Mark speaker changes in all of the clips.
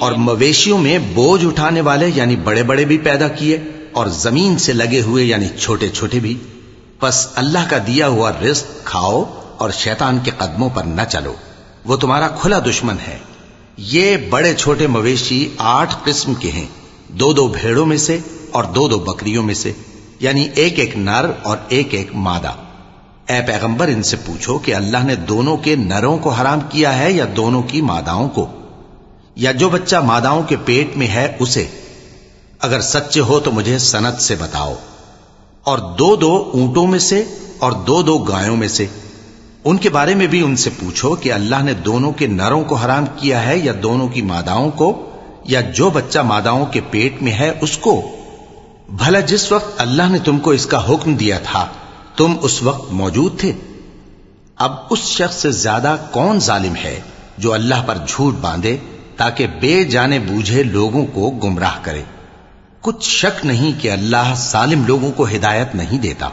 Speaker 1: और मवेशियों में बोझ उठाने वाले यानी बड़े बड़े भी पैदा किए और जमीन से लगे हुए यानी छोटे छोटे भी बस अल्लाह का दिया हुआ रिस्क खाओ और शैतान के कदमों पर न चलो वो तुम्हारा खुला दुश्मन है ये बड़े छोटे मवेशी आठ किस्म के हैं दो दो भेड़ों में से और दो दो बकरियों में से, यानी एक एक नर और एक एक मादा। ए पैगंबर, इनसे पूछो कि अल्लाह ने दोनों के नरों को हराम किया है या दोनों की मादाओं को? या जो बच्चा मादाओं के पेट में है, उसे? अगर सच्चे हो तो मुझे सनत से बताओ। और दो दो ऊंटों में से और दो दो गायों में से। उनके बारे में भी उनसे पूछो कि अल्लाह ने दोनों के नरों को हराम किया है या दोनों की मादाओं को, या जो बच्चा मादाओं के पेट में है, उसको? भला जिस वक्त अल्लाह ने तुमको इसका हुक्म दिया था तुम उस वक्त मौजूद थे अब उस शख्स से ज्यादा कौन जालिम है जो अल्लाह पर झूठ बांधे ताकि बेजाने बूझे लोगों को गुमराह करे कुछ शक नहीं कि अल्लाह सालिम लोगों को हिदायत नहीं देता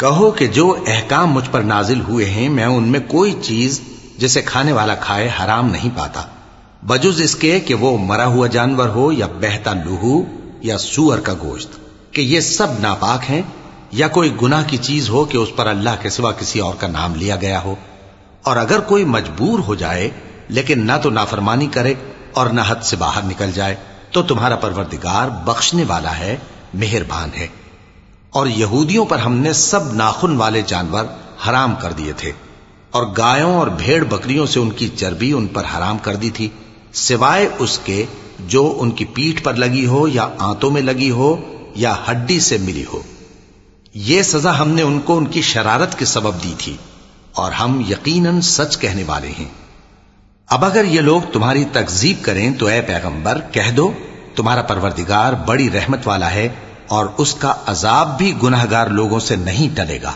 Speaker 1: कहो कि जो अहकाम मुझ पर नाजिल हुए हैं मैं उनमें कोई चीज जिसे खाने वाला खाए हराम नहीं पाता। बजुज इसके कि वो मरा हुआ जानवर हो या बहता लूहू या सुअर का गोश्त, कि ये सब नापाक हैं या कोई गुनाह की चीज़ हो कि उस पर अल्लाह के सिवा किसी और का नाम लिया गया हो। और अगर कोई मजबूर हो जाए, लेकिन ना तो नाफरमानी करे और ना हद से बाहर निकल जाए तो तुम्हारा परवरदिगार बख्शने वाला है, मेहरबान है। और यहूदियों पर हमने सब नाखुन वाले जानवर हराम कर दिए थे। और गायों और भेड़ बकरियों से उनकी चर्बी उन पर हराम कर दी थी, सिवाय उसके जो उनकी पीठ पर लगी हो या आंतों में लगी हो या हड्डी से मिली हो। यह सजा हमने उनको उनकी शरारत के सबब दी थी, और हम यकीनन सच कहने वाले हैं। अब अगर ये लोग तुम्हारी तकजीब करें तो ए पैगंबर, कह दो, तुम्हारा परवरदिगार बड़ी रहमत वाला है और उसका अजाब भी गुनाहगार लोगों से नहीं टलेगा।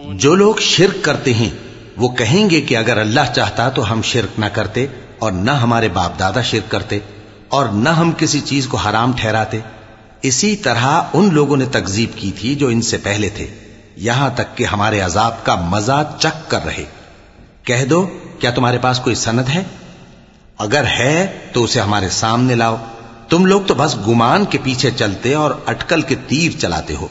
Speaker 1: जो लोग शिरक करते हैं, वो कहेंगे कि अगर अल्लाह चाहता तो हम शिरक न करते और न हमारे बाप दादा शिरक करते और न हम किसी चीज़ को हराम ठहराते। इसी तरह उन लोगों ने तकजीब की थी जो इनसे पहले थे, यहाँ तक कि हमारे अजाब का मज़ा चक कर रहे। कह दो, क्या तुम्हारे पास कोई सनद है? अगर है तो उसे हमारे सामने लाओ। तुम लोग तो बस गुमान के पीछे चलते और अटकल के तीर चलाते हो।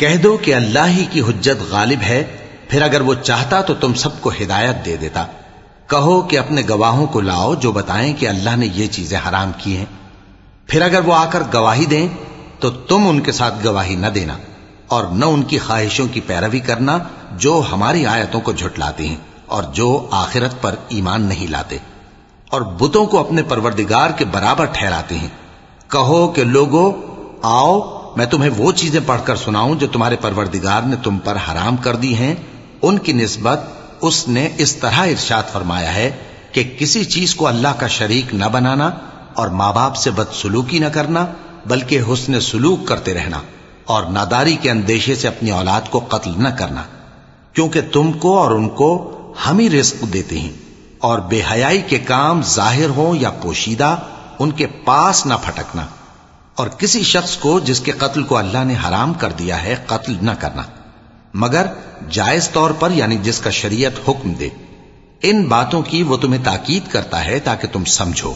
Speaker 1: कह दो कि अल्लाह ही की हुज्जत गालिब है फिर अगर वो चाहता तो तुम सबको हिदायत दे देता कहो कि अपने गवाहों को लाओ जो बताएं कि अल्लाह ने ये चीजें हराम की हैं फिर अगर वो आकर गवाही दें तो तुम उनके साथ गवाही न देना और न उनकी ख्वाहिशों की पैरवी करना जो हमारी आयतों को झुटलाते हैं और जो आखिरत पर ईमान नहीं लाते और बुतों को अपने परवरदिगार के बराबर ठहराते हैं। कहो कि लोगो, आओ, मैं तुम्हें वो चीज़ें पढ़कर सुनाऊं जो तुम्हारे परवरदिगार ने तुम पर हराम कर दी हैं। उनकी निस्बत उसने इस तरह इर्शाद फरमाया है कि किसी चीज़ को अल्लाह का शरीक न बनाना और माँ बाप से बदसलूकी न करना बल्कि हुसन सलूक करते रहना और नादारी के अंदेशे से अपनी औलाद को कत्ल न करना, क्योंकि तुमको और उनको हम ही रिस्क देते हैं और बेहयाई के काम ज़ाहिर हो या पोशीदा, उनके पास न फटकना। और किसी शख्स को जिसके कत्ल को अल्लाह ने हराम कर दिया है, कत्ल न करना। मगर जायज़ तौर पर, यानी जिसका शरीयत हुक्म दे, इन बातों की वो तुम्हें ताकीद करता है ताकि तुम समझो।